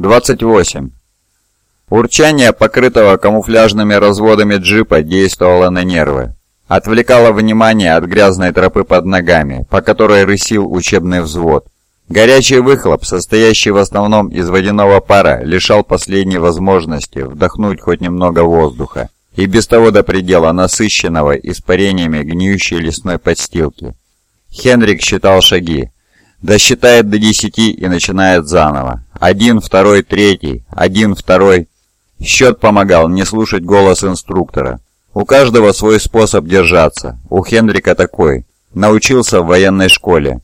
28. Урчание покрытого камуфляжными разводами джипа действовало на нервы. Отвлекало внимание от грязной тропы под ногами, по которой рысил учебный взвод. Горячий выхлоп, состоящий в основном из водяного пара, лишал последней возможности вдохнуть хоть немного воздуха, и без того до предела насыщенного испарениями гниющей лесной подстилки. Хенрик считал шаги. Досчитает до десяти и начинает заново. Один, второй, третий, один, второй. Счет помогал не слушать голос инструктора. У каждого свой способ держаться. У Хенрика такой. Научился в военной школе.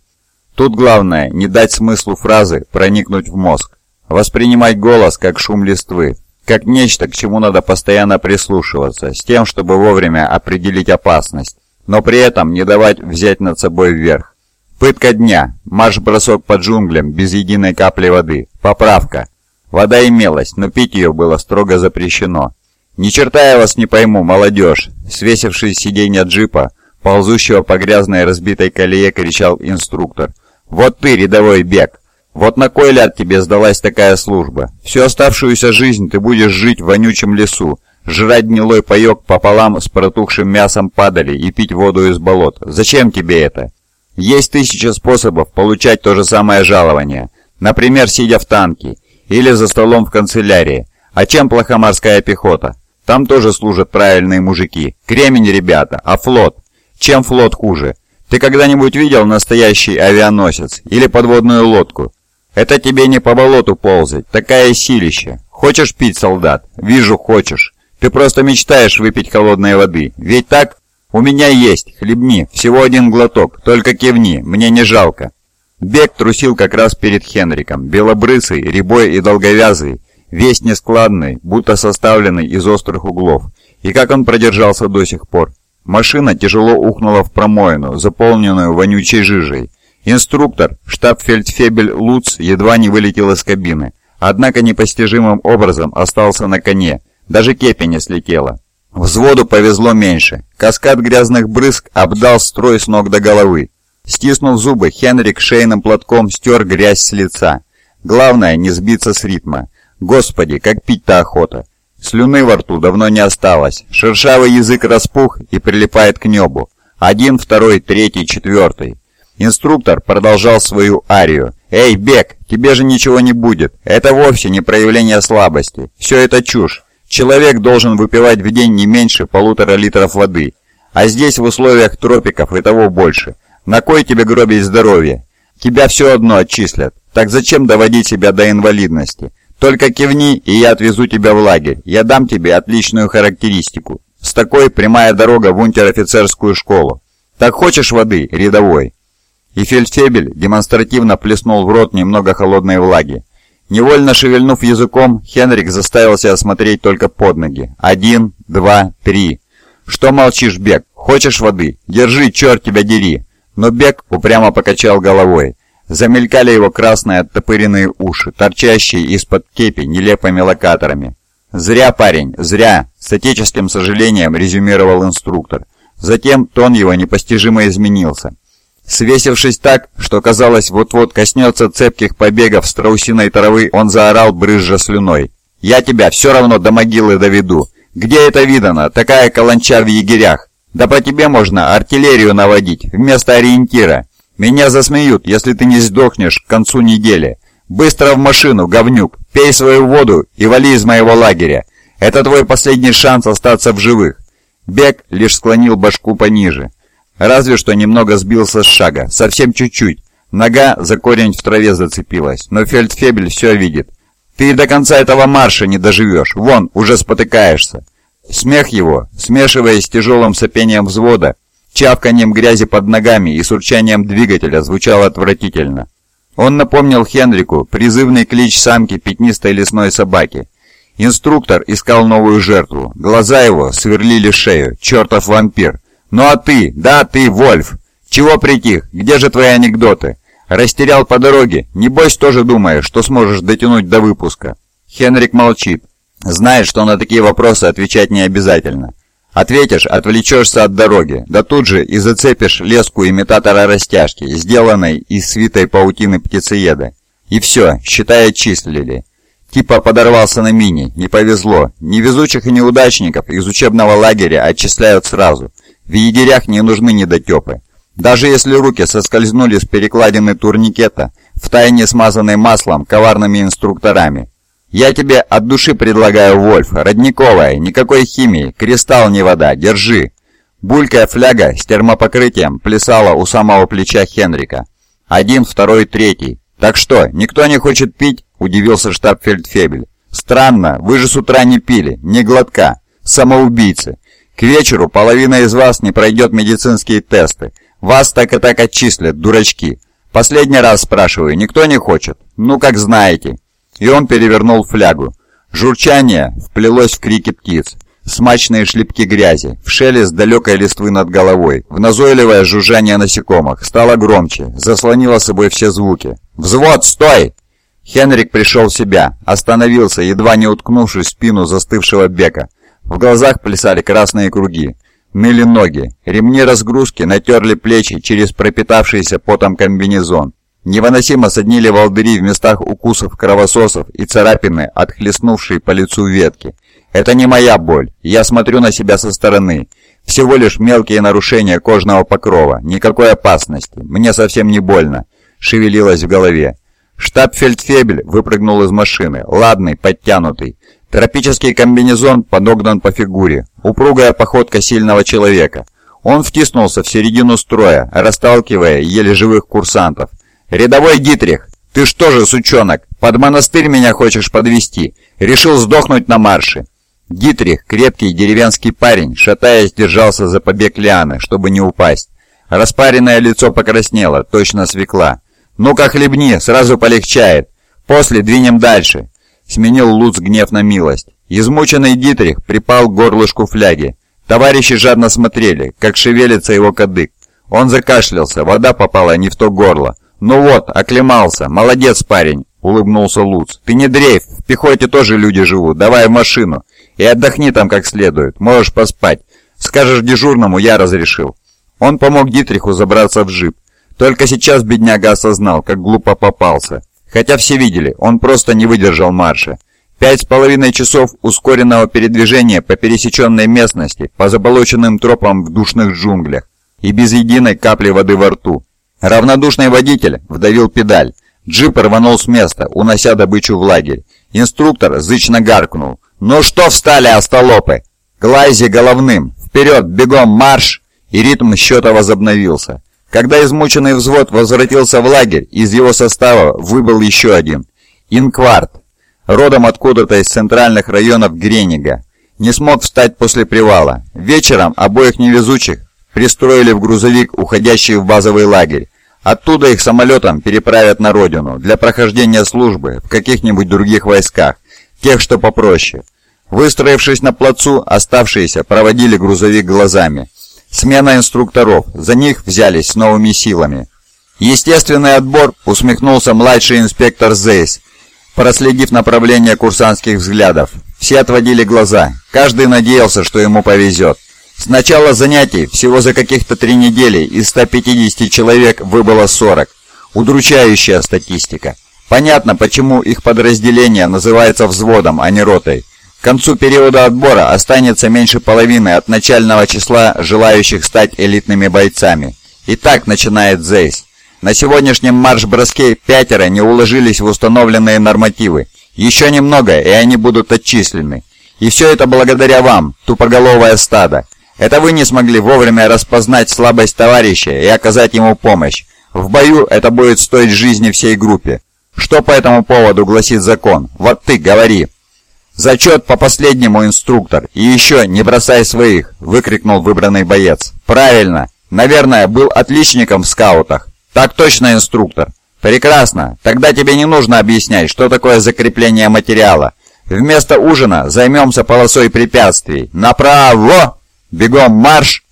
Тут главное не дать смыслу фразы проникнуть в мозг. Воспринимать голос как шум листвы, как нечто, к чему надо постоянно прислушиваться, с тем, чтобы вовремя определить опасность, но при этом не давать взять над собой вверх. Пытка дня, марш-бросок по джунглям без единой капли воды, поправка. Вода имелась, но пить ее было строго запрещено. «Ни черта я вас не пойму, молодежь!» Свесившись с сиденья джипа, ползущего по грязной разбитой колее, кричал инструктор. «Вот ты, рядовой бег! Вот на кой ляд тебе сдалась такая служба? Всю оставшуюся жизнь ты будешь жить в вонючем лесу, жрать гнилой паек пополам с протухшим мясом падали и пить воду из болот. Зачем тебе это? Есть тысяча способов получать то же самое жалование. Например, сидя в танке или за столом в канцелярии. А чем плоха морская пехота? Там тоже служат правильные мужики. Кремень, ребята, а флот? Чем флот хуже? Ты когда-нибудь видел настоящий авианосец или подводную лодку? Это тебе не по болоту ползать, такая силища. Хочешь пить, солдат? Вижу, хочешь. Ты просто мечтаешь выпить холодной воды. Ведь так? У меня есть, хлебни, всего один глоток, только кивни, мне не жалко. Бег трусил как раз перед Хенриком, белобрысый, рябой и долговязый, весь нескладный, будто составленный из острых углов. И как он продержался до сих пор? Машина тяжело ухнула в промоину, заполненную вонючей жижей. Инструктор, штаб-фельдфебель Луц, едва не вылетел из кабины, однако непостижимым образом остался на коне, даже кепи не слетела. Взводу повезло меньше. Каскад грязных брызг обдал строй с ног до головы. Стиснув зубы, Хенрик шейным платком стер грязь с лица. Главное, не сбиться с ритма. Господи, как пить-то охота. Слюны во рту давно не осталось. Шершавый язык распух и прилипает к небу. Один, второй, третий, четвертый. Инструктор продолжал свою арию. «Эй, Бек, тебе же ничего не будет. Это вовсе не проявление слабости. Все это чушь. Человек должен выпивать в день не меньше полутора литров воды. А здесь в условиях тропиков и того больше. На кой тебе гробить здоровье? Тебя все одно отчислят. Так зачем доводить себя до инвалидности? Только кивни, и я отвезу тебя в лагерь. Я дам тебе отличную характеристику. С такой прямая дорога в унтер-офицерскую школу. Так хочешь воды, рядовой?» И фельдфебель демонстративно плеснул в рот немного холодной влаги. Невольно шевельнув языком, Хенрик заставил себя смотреть только под ноги. Один, два, три. «Что молчишь, Бек? Хочешь воды? Держи, черт тебя дери!» Но Бек упрямо покачал головой. Замелькали его красные оттопыренные уши, торчащие из-под кепи нелепыми локаторами. «Зря, парень, зря!» — с отеческим сожалением резюмировал инструктор. Затем тон его непостижимо изменился. Свесившись так, что казалось, вот-вот коснется цепких побегов страусиной травы, он заорал, брызжа слюной. «Я тебя все равно до могилы доведу! Где это видано? Такая каланча в егерях! Да по тебе можно артиллерию наводить вместо ориентира! Меня засмеют, если ты не сдохнешь к концу недели! Быстро в машину, говнюк! Пей свою воду и вали из моего лагеря! Это твой последний шанс остаться в живых!» Бег лишь склонил башку пониже. Разве что немного сбился с шага, совсем чуть-чуть. Нога за корень в траве зацепилась, но фельдфебель все видит. Ты до конца этого марша не доживешь, вон, уже спотыкаешься. Смех его, смешиваясь с тяжелым сопением взвода, чавканием грязи под ногами и сурчанием двигателя, звучал отвратительно. Он напомнил Хенрику призывный клич самки пятнистой лесной собаки. Инструктор искал новую жертву. Глаза его сверлили шею. Чертов вампир. «Ну а ты? Да, ты, Вольф! Чего притих? Где же твои анекдоты? Растерял по дороге? Небось тоже думаешь, что сможешь дотянуть до выпуска?» Хенрик молчит. Знает, что на такие вопросы отвечать не обязательно. Ответишь, отвлечешься от дороги, да тут же и зацепишь леску имитатора растяжки, сделанной из свитой паутины птицееда. И все, считай, отчислили. Типа подорвался на мини, не повезло. Невезучих и неудачников из учебного лагеря отчисляют сразу. В егерях не нужны недотепы. Даже если руки соскользнули с перекладины турникета, втайне смазанной маслом коварными инструкторами. «Я тебе от души предлагаю, Вольф, родниковая, никакой химии, кристалл не вода, держи!» Булькая фляга с термопокрытием плясала у самого плеча Хенрика. Один, второй, третий. «Так что, никто не хочет пить?» – удивился штаб-фельдфебель. «Странно, вы же с утра не пили, не глотка. Самоубийцы. К вечеру половина из вас не пройдет медицинские тесты. Вас так и так отчислят, дурачки. Последний раз спрашиваю, никто не хочет? Ну, как знаете». И он перевернул флягу. Журчание вплелось в крики птиц. Смачные шлепки грязи, в шелест далекой листвы над головой, в назойливое жужжание насекомых, стало громче, заслонило собой все звуки. «Взвод, стой!» Хенрик пришел в себя, остановился, едва не уткнувшись в спину застывшего бека. В глазах плясали красные круги. Ныли ноги, ремни разгрузки натерли плечи через пропитавшийся потом комбинезон. Невыносимо соднили волдыри в местах укусов кровососов и царапины, отхлестнувшие по лицу ветки. Это не моя боль, я смотрю на себя со стороны. Всего лишь мелкие нарушения кожного покрова, никакой опасности, мне совсем не больно. Шевелилось в голове. Штаб-фельдфебель выпрыгнул из машины, ладный, подтянутый. Тропический комбинезон подогнан по фигуре, упругая походка сильного человека. Он втиснулся в середину строя, расталкивая еле живых курсантов. «Рядовой Дитрих, ты что же, сучонок, под монастырь меня хочешь подвести? Решил сдохнуть на марше?» Дитрих, крепкий деревенский парень, шатаясь, держался за побег лианы, чтобы не упасть. Распаренное лицо покраснело, точно свекла. «Ну-ка хлебни, сразу полегчает. После двинем дальше», — сменил Луц гнев на милость. Измученный Дитрих припал к горлышку фляги. Товарищи жадно смотрели, как шевелится его кадык. Он закашлялся, вода попала не в то горло. «Ну вот, оклемался, молодец парень», — улыбнулся Луц. «Ты не дрейф, в пехоте тоже люди живут, давай в машину. И отдохни там как следует, можешь поспать. Скажешь дежурному, я разрешил». Он помог Дитриху забраться в джип. Только сейчас бедняга осознал, как глупо попался. Хотя все видели, он просто не выдержал марша. Пять с половиной часов ускоренного передвижения по пересеченной местности, по заболоченным тропам в душных джунглях и без единой капли воды во рту. Равнодушный водитель вдавил педаль. Джип рванул с места, унося добычу в лагерь. Инструктор зычно гаркнул. «Ну что встали, остолопы? Глайзи головным! Вперед, бегом, марш!» И ритм счета возобновился. Когда измученный взвод возвратился в лагерь, из его состава выбыл еще один. Инкварт, родом откуда-то из центральных районов Гренига. Не смог встать после привала. Вечером обоих невезучих пристроили в грузовик, уходящий в базовый лагерь. Оттуда их самолетом переправят на родину для прохождения службы в каких-нибудь других войсках, тех, что попроще. Выстроившись на плацу, оставшиеся проводили грузовик глазами. Смена инструкторов, за них взялись с новыми силами. Естественный отбор, усмехнулся младший инспектор Зейс, проследив направление курсантских взглядов. Все отводили глаза, каждый надеялся, что ему повезет. С начала занятий всего за каких-то три недели из 150 человек выбыло 40. Удручающая статистика. Понятно, почему их подразделение называется взводом, а не ротой. Концу периода отбора останется меньше половины от начального числа желающих стать элитными бойцами. Итак, начинает Зейс. На сегодняшнем марш-броске пятеро не уложились в установленные нормативы. Еще немного, и они будут отчислены. И все это благодаря вам, тупоголовое стадо. Это вы не смогли вовремя распознать слабость товарища и оказать ему помощь. В бою это будет стоить жизни всей группе. Что по этому поводу гласит закон? Вот ты говори. «Зачет по последнему, инструктор, и еще не бросай своих!» — выкрикнул выбранный боец. «Правильно! Наверное, был отличником в скаутах!» «Так точно, инструктор!» «Прекрасно! Тогда тебе не нужно объяснять, что такое закрепление материала. Вместо ужина займемся полосой препятствий. Направо!» Бегом марш!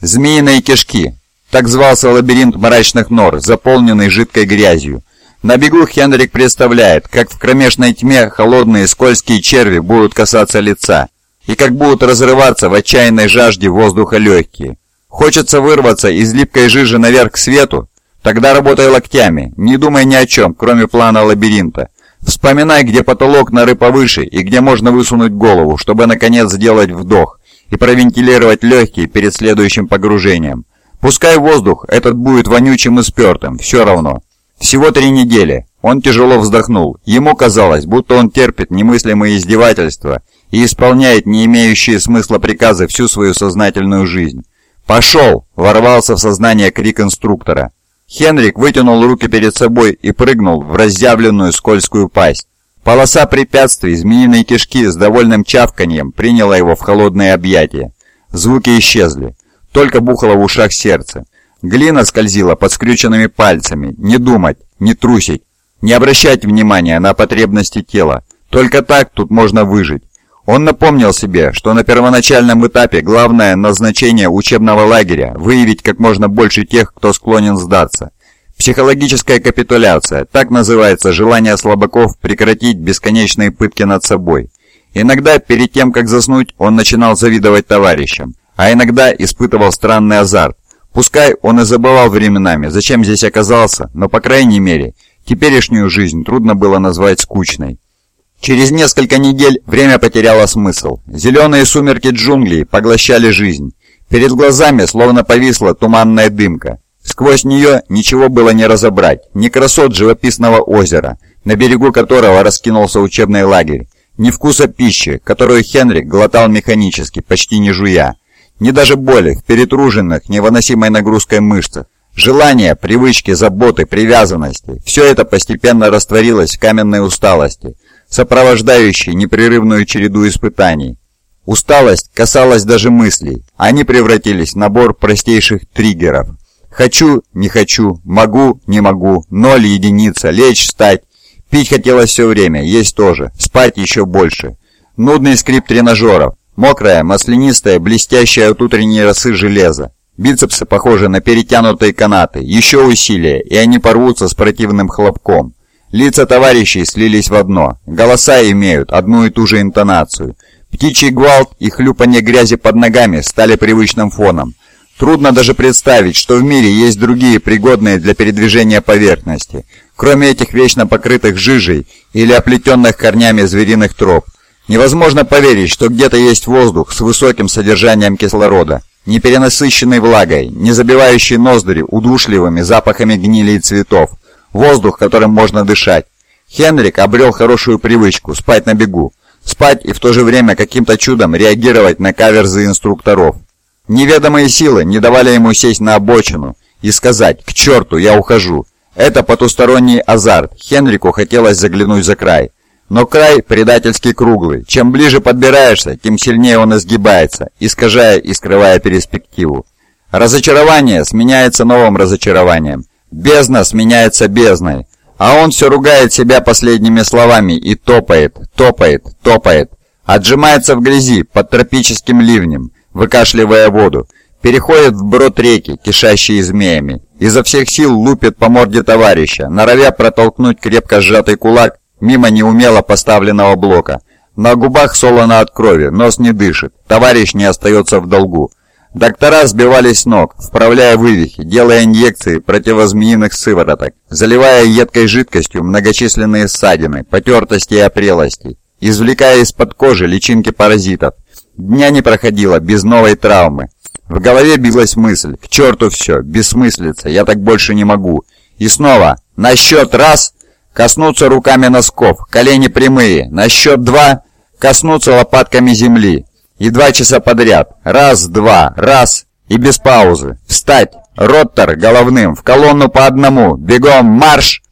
Змеиные кишки. Так звался лабиринт мрачных нор, заполненный жидкой грязью. На бегу Хенрик представляет, как в кромешной тьме холодные скользкие черви будут касаться лица, и как будут разрываться в отчаянной жажде воздуха легкие. Хочется вырваться из липкой жижи наверх к свету? Тогда работай локтями, не думай ни о чем, кроме плана лабиринта. Вспоминай, где потолок норы повыше и где можно высунуть голову, чтобы наконец сделать вдох и провентилировать легкие перед следующим погружением. Пускай воздух этот будет вонючим и спертым, все равно. Всего три недели. Он тяжело вздохнул. Ему казалось, будто он терпит немыслимые издевательства и исполняет не имеющие смысла приказы всю свою сознательную жизнь. «Пошел!» – ворвался в сознание крик инструктора. Хенрик вытянул руки перед собой и прыгнул в разъявленную скользкую пасть. Полоса препятствий, змеиной кишки с довольным чавканьем приняла его в холодное объятие. Звуки исчезли. Только бухало в ушах сердце. Глина скользила под скрюченными пальцами. Не думать, не трусить, не обращать внимания на потребности тела. Только так тут можно выжить. Он напомнил себе, что на первоначальном этапе главное назначение учебного лагеря – выявить как можно больше тех, кто склонен сдаться. Психологическая капитуляция – так называется желание слабаков прекратить бесконечные пытки над собой. Иногда, перед тем, как заснуть, он начинал завидовать товарищам, а иногда испытывал странный азарт. Пускай он и забывал временами, зачем здесь оказался, но, по крайней мере, теперешнюю жизнь трудно было назвать скучной. Через несколько недель время потеряло смысл. Зеленые сумерки джунглей поглощали жизнь. Перед глазами словно повисла туманная дымка. Сквозь нее ничего было не разобрать. Ни красот живописного озера, на берегу которого раскинулся учебный лагерь, ни вкуса пищи, которую Хенрик глотал механически, почти не жуя, ни даже боли в перетруженных, невыносимой нагрузкой мышцах. Желания, привычки, заботы, привязанности – все это постепенно растворилось в каменной усталости – сопровождающий непрерывную череду испытаний. Усталость касалась даже мыслей. Они превратились в набор простейших триггеров. Хочу, не хочу, могу, не могу, ноль, единица, лечь, встать. Пить хотелось все время, есть тоже, спать еще больше. Нудный скрип тренажеров, мокраое, маслянистое, блестящее от утренней росы железо. Бицепсы похожи на перетянутые канаты, еще усилия, и они порвутся с противным хлопком. Лица товарищей слились в одно, голоса имеют одну и ту же интонацию. Птичий гвалт и хлюпанье грязи под ногами стали привычным фоном. Трудно даже представить, что в мире есть другие пригодные для передвижения поверхности, кроме этих вечно покрытых жижей или оплетенных корнями звериных троп. Невозможно поверить, что где-то есть воздух с высоким содержанием кислорода, не перенасыщенный влагой, не забивающий ноздри удушливыми запахами гнили и цветов, воздух, которым можно дышать. Хенрик обрел хорошую привычку – спать на бегу. Спать и в то же время каким-то чудом реагировать на каверзы инструкторов. Неведомые силы не давали ему сесть на обочину и сказать «К черту, я ухожу». Это потусторонний азарт, Хенрику хотелось заглянуть за край. Но край предательски круглый. Чем ближе подбираешься, тем сильнее он изгибается, искажая и скрывая перспективу. Разочарование сменяется новым разочарованием. Бездна сменяется бездной, а он все ругает себя последними словами и топает, топает, топает. Отжимается в грязи под тропическим ливнем, выкашливая воду. Переходит в брод реки, кишащие змеями. Изо всех сил лупит по морде товарища, норовя протолкнуть крепко сжатый кулак мимо неумело поставленного блока. На губах солоно от крови, нос не дышит, товарищ не остается в долгу. Доктора сбивались с ног, вправляя вывихи, делая инъекции противозмеиных сывороток, заливая едкой жидкостью многочисленные ссадины, потертости и опрелости, извлекая из-под кожи личинки паразитов. Дня не проходило без новой травмы. В голове билась мысль, к черту все, бессмыслица, я так больше не могу. И снова, на счет раз, коснуться руками носков, колени прямые, на счет два, коснуться лопатками земли, и два часа подряд. Раз, два, раз. И без паузы. Встать. Роттер головным. В колонну по одному. Бегом. Марш.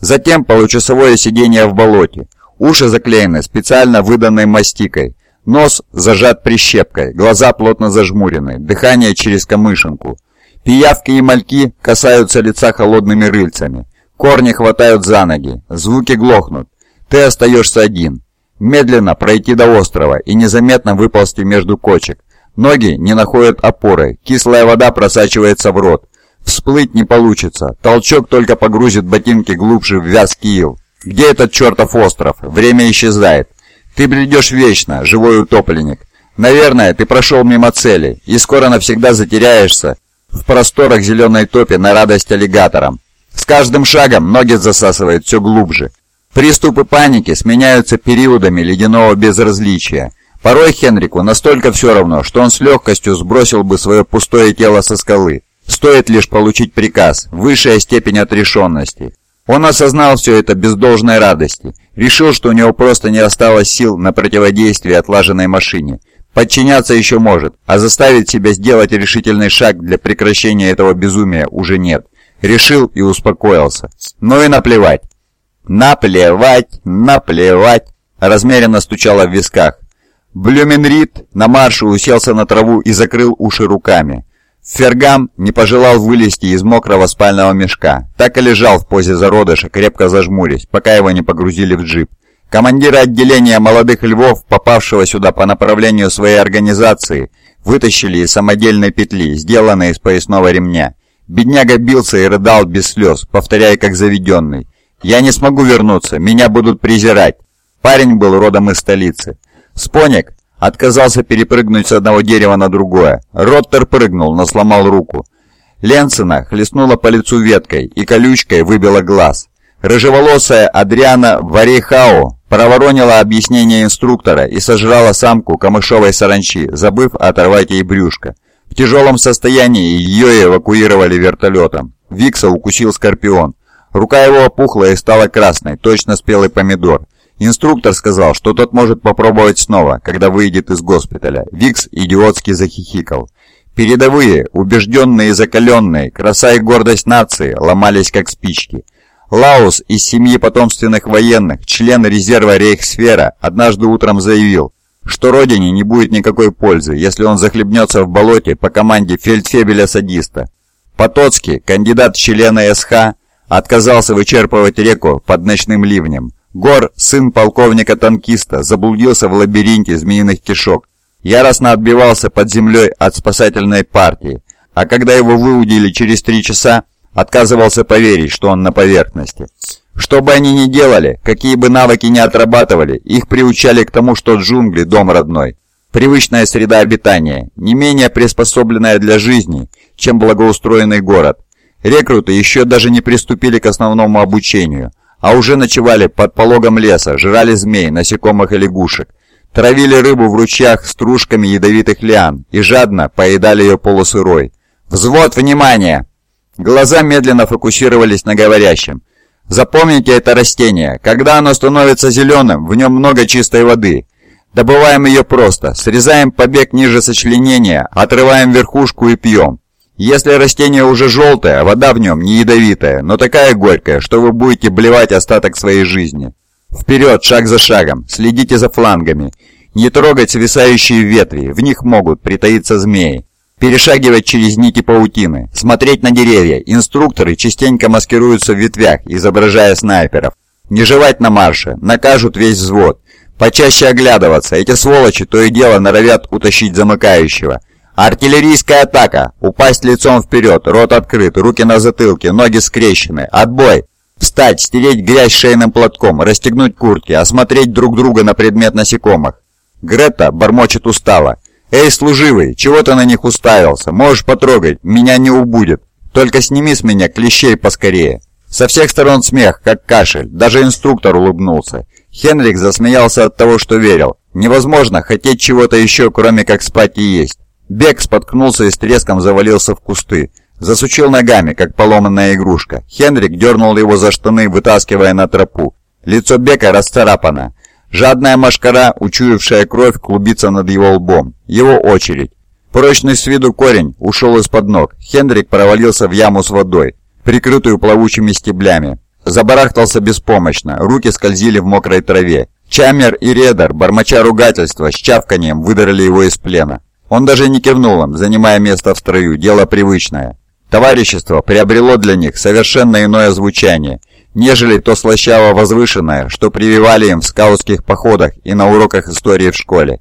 Затем получасовое сидение в болоте. Уши заклеены специально выданной мастикой. Нос зажат прищепкой. Глаза плотно зажмурены. Дыхание через камышинку. Пиявки и мальки касаются лица холодными рыльцами. Корни хватают за ноги. Звуки глохнут. Ты остаешься один. Медленно пройти до острова и незаметно выползти между кочек. Ноги не находят опоры, кислая вода просачивается в рот. Всплыть не получится, толчок только погрузит ботинки глубже в вязкий ил. Где этот чертов остров? Время исчезает. Ты бредешь вечно, живой утопленник. Наверное, ты прошел мимо цели и скоро навсегда затеряешься в просторах зеленой топи на радость аллигаторам. С каждым шагом ноги засасывает все глубже. Приступы паники сменяются периодами ледяного безразличия. Порой Хенрику настолько все равно, что он с легкостью сбросил бы свое пустое тело со скалы. Стоит лишь получить приказ, высшая степень отрешенности. Он осознал все это без должной радости, решил, что у него просто не осталось сил на противодействие отлаженной машине. Подчиняться еще может, а заставить себя сделать решительный шаг для прекращения этого безумия уже нет. Решил и успокоился. Ну и наплевать. Наплевать, наплевать. Размеренно стучало в висках. Блюменрид на марше уселся на траву и закрыл уши руками. Фергам не пожелал вылезти из мокрого спального мешка. Так и лежал в позе зародыша, крепко зажмурясь, пока его не погрузили в джип. Командира отделения молодых львов, попавшего сюда по направлению своей организации, вытащили из самодельной петли, сделанной из поясного ремня. Бедняга бился и рыдал без слез, повторяя как заведенный. «Я не смогу вернуться, меня будут презирать». Парень был родом из столицы. Споник отказался перепрыгнуть с одного дерева на другое. Роттер прыгнул, но сломал руку. Ленцина хлестнула по лицу веткой и колючкой выбила глаз. Рыжеволосая Адриана Варейхау проворонила объяснение инструктора и сожрала самку камышовой саранчи, забыв оторвать ей брюшко. В тяжелом состоянии ее эвакуировали вертолетом. Викса укусил скорпион. Рука его опухла и стала красной, точно спелый помидор. Инструктор сказал, что тот может попробовать снова, когда выйдет из госпиталя. Викс идиотски захихикал. Передовые, убежденные и закаленные, краса и гордость нации ломались как спички. Лаус из семьи потомственных военных, член резерва Рейхсфера, однажды утром заявил, что родине не будет никакой пользы, если он захлебнется в болоте по команде фельдфебеля-садиста. Потоцкий, кандидат в члены СХ, отказался вычерпывать реку под ночным ливнем. Гор, сын полковника-танкиста, заблудился в лабиринте змеиных кишок. Яростно отбивался под землей от спасательной партии, а когда его выудили через три часа, отказывался поверить, что он на поверхности. Что бы они ни делали, какие бы навыки ни отрабатывали, их приучали к тому, что джунгли – дом родной. Привычная среда обитания, не менее приспособленная для жизни, чем благоустроенный город. Рекруты еще даже не приступили к основному обучению, а уже ночевали под пологом леса, жрали змей, насекомых и лягушек, травили рыбу в ручьях стружками ядовитых лиан и жадно поедали ее полусырой. «Взвод, внимание!» Глаза медленно фокусировались на говорящем. Запомните это растение. Когда оно становится зеленым, в нем много чистой воды. Добываем ее просто, срезаем побег ниже сочленения, отрываем верхушку и пьем. Если растение уже желтое, вода в нем не ядовитая, но такая горькая, что вы будете блевать остаток своей жизни. Вперед, шаг за шагом, следите за флангами. Не трогать свисающие ветви, в них могут притаиться змеи перешагивать через нити паутины, смотреть на деревья. Инструкторы частенько маскируются в ветвях, изображая снайперов. Не жевать на марше, накажут весь взвод. Почаще оглядываться, эти сволочи то и дело норовят утащить замыкающего. Артиллерийская атака. Упасть лицом вперед, рот открыт, руки на затылке, ноги скрещены. Отбой. Встать, стереть грязь шейным платком, расстегнуть куртки, осмотреть друг друга на предмет насекомых. Грета бормочет устало. «Эй, служивый, чего ты на них уставился? Можешь потрогать, меня не убудет. Только сними с меня клещей поскорее». Со всех сторон смех, как кашель. Даже инструктор улыбнулся. Хенрик засмеялся от того, что верил. Невозможно хотеть чего-то еще, кроме как спать и есть. Бег споткнулся и с треском завалился в кусты. Засучил ногами, как поломанная игрушка. Хенрик дернул его за штаны, вытаскивая на тропу. Лицо Бека расцарапано. Жадная машкара, учуявшая кровь, клубится над его лбом. Его очередь. Прочный с виду корень ушел из-под ног. Хендрик провалился в яму с водой, прикрытую плавучими стеблями. Забарахтался беспомощно, руки скользили в мокрой траве. Чамер и Редар, бормоча ругательства, с чавканием выдрали его из плена. Он даже не кивнул им, занимая место в строю, дело привычное. Товарищество приобрело для них совершенно иное звучание, нежели то слащаво-возвышенное, что прививали им в скаутских походах и на уроках истории в школе.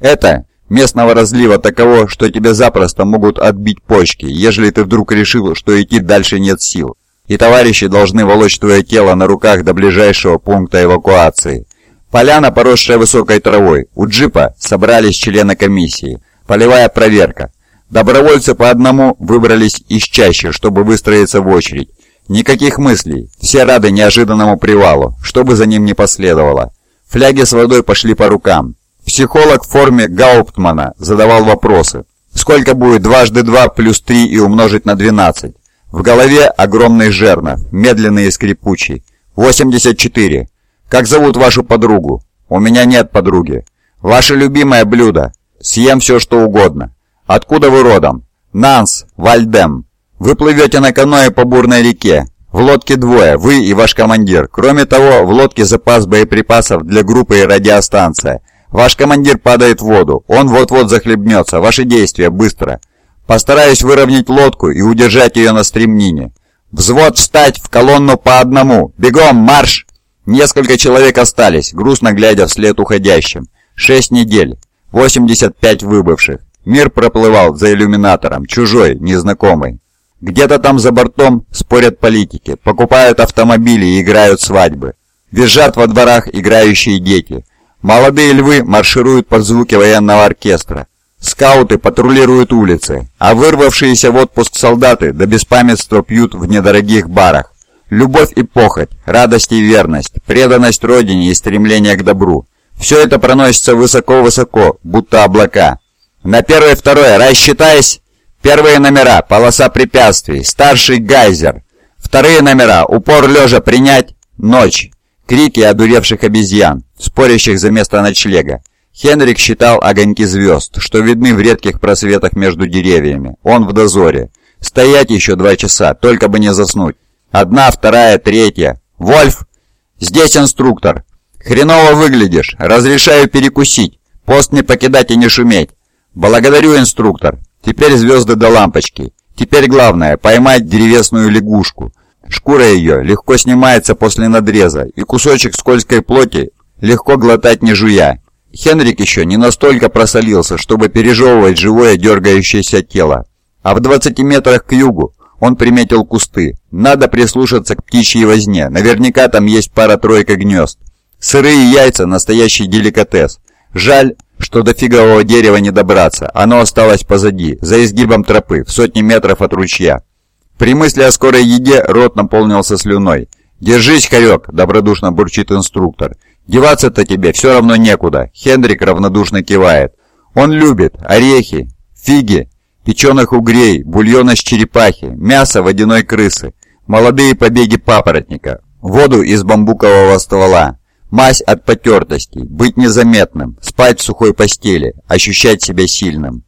Это местного разлива таково, что тебе запросто могут отбить почки, ежели ты вдруг решил, что идти дальше нет сил. И товарищи должны волочь твое тело на руках до ближайшего пункта эвакуации. Поляна, поросшая высокой травой. У джипа собрались члены комиссии. Полевая проверка. Добровольцы по одному выбрались из чаще, чтобы выстроиться в очередь. Никаких мыслей, все рады неожиданному привалу, что бы за ним ни последовало. Фляги с водой пошли по рукам. Психолог в форме Гауптмана задавал вопросы. Сколько будет дважды два плюс три и умножить на 12? В голове огромный жернов, медленный и скрипучий. 84. Как зовут вашу подругу? У меня нет подруги. Ваше любимое блюдо? Съем все, что угодно. Откуда вы родом? Нанс, Вальдем. Вы плывете на каное по бурной реке. В лодке двое, вы и ваш командир. Кроме того, в лодке запас боеприпасов для группы и радиостанция. Ваш командир падает в воду. Он вот-вот захлебнется. Ваши действия быстро. Постараюсь выровнять лодку и удержать ее на стремнине. Взвод встать в колонну по одному. Бегом, марш! Несколько человек остались, грустно глядя вслед уходящим. Шесть недель. 85 выбывших. Мир проплывал за иллюминатором, чужой, незнакомый. Где-то там за бортом спорят политики, покупают автомобили и играют свадьбы. Визжат во дворах играющие дети. Молодые львы маршируют под звуки военного оркестра. Скауты патрулируют улицы, а вырвавшиеся в отпуск солдаты до беспамятства пьют в недорогих барах. Любовь и похоть, радость и верность, преданность родине и стремление к добру. Все это проносится высоко-высоко, будто облака. На первое второе, рассчитаясь, Первые номера – полоса препятствий, старший гайзер. Вторые номера – упор лежа принять, ночь. Крики одуревших обезьян, спорящих за место ночлега. Хенрик считал огоньки звезд, что видны в редких просветах между деревьями. Он в дозоре. Стоять еще два часа, только бы не заснуть. Одна, вторая, третья. «Вольф! Здесь инструктор! Хреново выглядишь! Разрешаю перекусить! Пост не покидать и не шуметь! Благодарю, инструктор!» Теперь звезды до лампочки. Теперь главное – поймать деревесную лягушку. Шкура ее легко снимается после надреза, и кусочек скользкой плоти легко глотать не жуя. Хенрик еще не настолько просолился, чтобы пережевывать живое дергающееся тело. А в 20 метрах к югу он приметил кусты. Надо прислушаться к птичьей возне, наверняка там есть пара-тройка гнезд. Сырые яйца – настоящий деликатес. Жаль, что до фигового дерева не добраться, оно осталось позади, за изгибом тропы, в сотни метров от ручья. При мысли о скорой еде рот наполнился слюной. «Держись, хорек!» – добродушно бурчит инструктор. «Деваться-то тебе все равно некуда!» – Хендрик равнодушно кивает. «Он любит орехи, фиги, печеных угрей, бульон из черепахи, мясо водяной крысы, молодые побеги папоротника, воду из бамбукового ствола, Мазь от потертостей, быть незаметным, спать в сухой постели, ощущать себя сильным.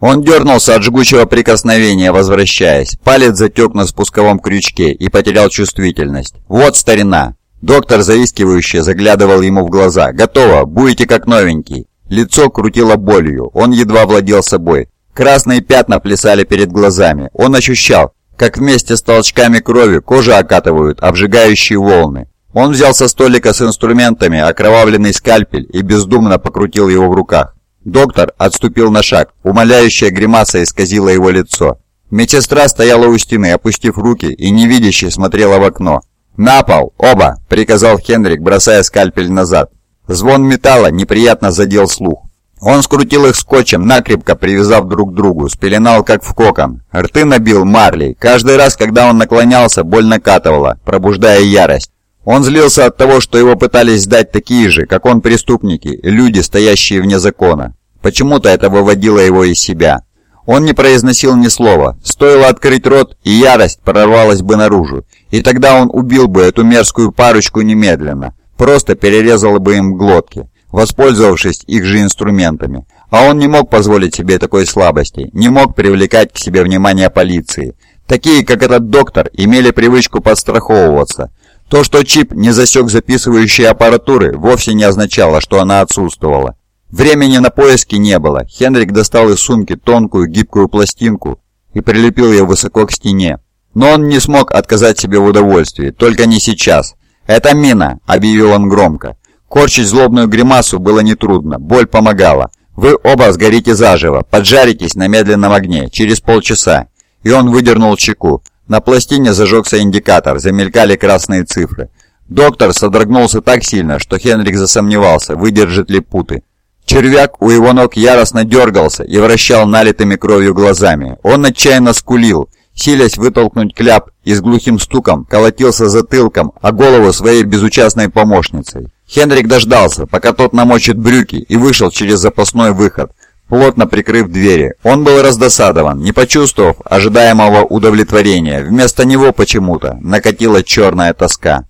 Он дернулся от жгучего прикосновения, возвращаясь. Палец затек на спусковом крючке и потерял чувствительность. «Вот старина!» Доктор, заискивающе, заглядывал ему в глаза. «Готово! Будете как новенький!» Лицо крутило болью. Он едва владел собой. Красные пятна плясали перед глазами. Он ощущал, как вместе с толчками крови кожу окатывают обжигающие волны. Он взял со столика с инструментами окровавленный скальпель и бездумно покрутил его в руках. Доктор отступил на шаг, умоляющая гримаса исказила его лицо. Медсестра стояла у стены, опустив руки и невидяще смотрела в окно. «На пол! Оба!» – приказал Хенрик, бросая скальпель назад. Звон металла неприятно задел слух. Он скрутил их скотчем, накрепко привязав друг к другу, спеленал как в кокон. Рты набил марлей. Каждый раз, когда он наклонялся, боль накатывала, пробуждая ярость. Он злился от того, что его пытались сдать такие же, как он преступники, люди, стоящие вне закона. Почему-то это выводило его из себя. Он не произносил ни слова. Стоило открыть рот, и ярость прорвалась бы наружу. И тогда он убил бы эту мерзкую парочку немедленно. Просто перерезал бы им глотки воспользовавшись их же инструментами. А он не мог позволить себе такой слабости, не мог привлекать к себе внимание полиции. Такие, как этот доктор, имели привычку подстраховываться. То, что чип не засек записывающие аппаратуры, вовсе не означало, что она отсутствовала. Времени на поиски не было. Хенрик достал из сумки тонкую гибкую пластинку и прилепил ее высоко к стене. Но он не смог отказать себе в удовольствии, только не сейчас. «Это мина», — объявил он громко. Корчить злобную гримасу было нетрудно, боль помогала. Вы оба сгорите заживо, поджаритесь на медленном огне, через полчаса. И он выдернул чеку. На пластине зажегся индикатор, замелькали красные цифры. Доктор содрогнулся так сильно, что Хенрик засомневался, выдержит ли путы. Червяк у его ног яростно дергался и вращал налитыми кровью глазами. Он отчаянно скулил, силясь вытолкнуть кляп и с глухим стуком колотился затылком о голову своей безучастной помощницей. Хенрик дождался, пока тот намочит брюки, и вышел через запасной выход, плотно прикрыв двери. Он был раздосадован, не почувствовав ожидаемого удовлетворения. Вместо него почему-то накатила черная тоска.